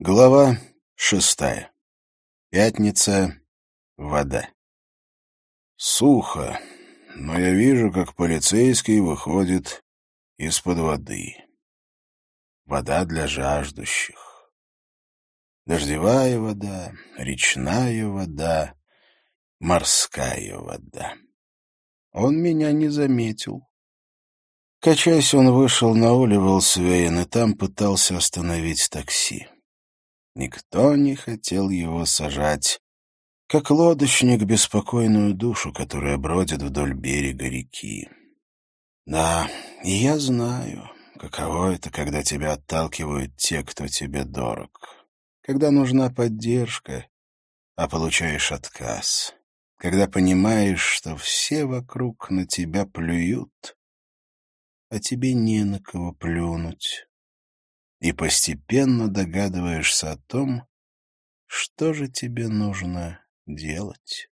Глава шестая. Пятница. Вода. Сухо, но я вижу, как полицейский выходит из-под воды. Вода для жаждущих. Дождевая вода, речная вода, морская вода. Он меня не заметил. Качаясь, он вышел на Оливелсвейн и там пытался остановить такси. Никто не хотел его сажать, как лодочник беспокойную душу, которая бродит вдоль берега реки. Да, я знаю, каково это, когда тебя отталкивают те, кто тебе дорог. Когда нужна поддержка, а получаешь отказ. Когда понимаешь, что все вокруг на тебя плюют, а тебе не на кого плюнуть и постепенно догадываешься о том, что же тебе нужно делать.